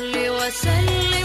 صل وسلم